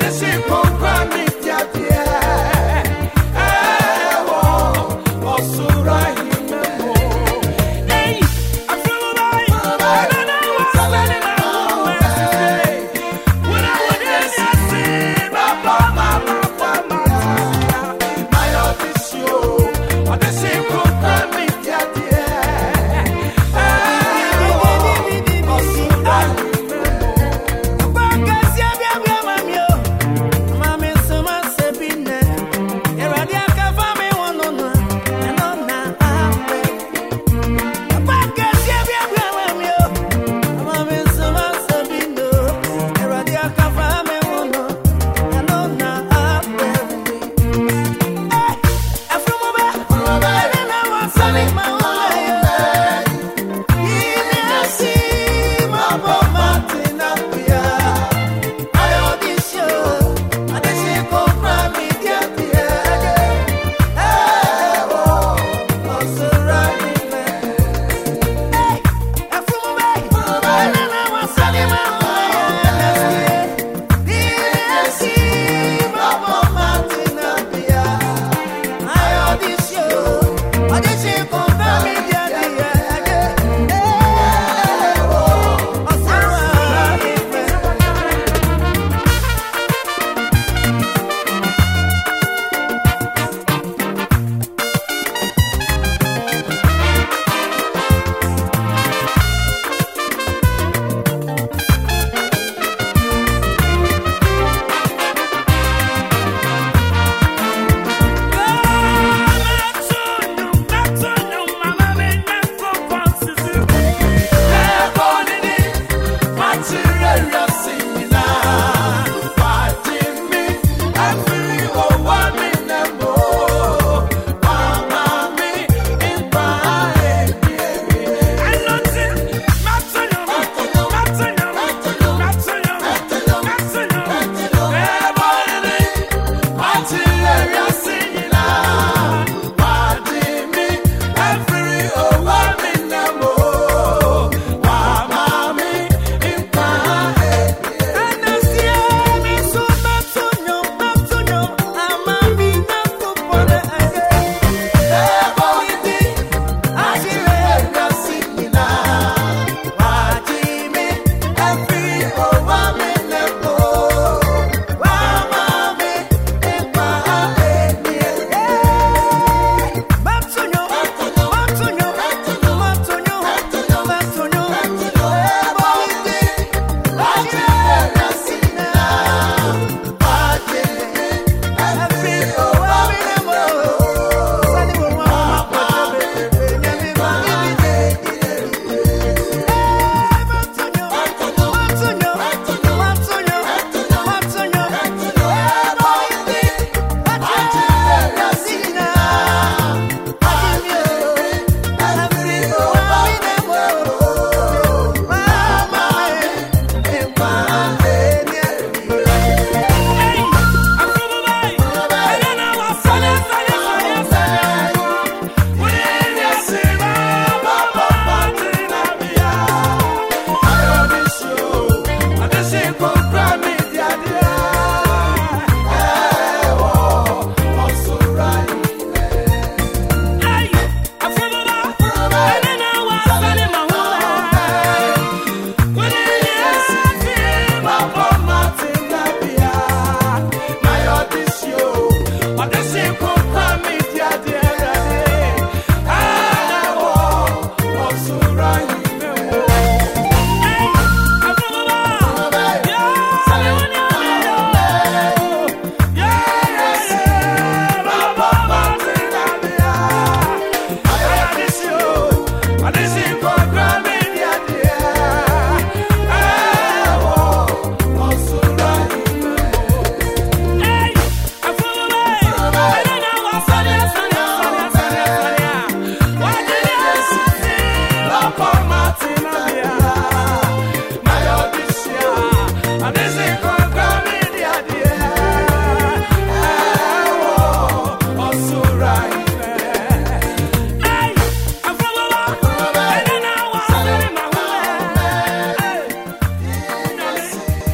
Adesso è un po'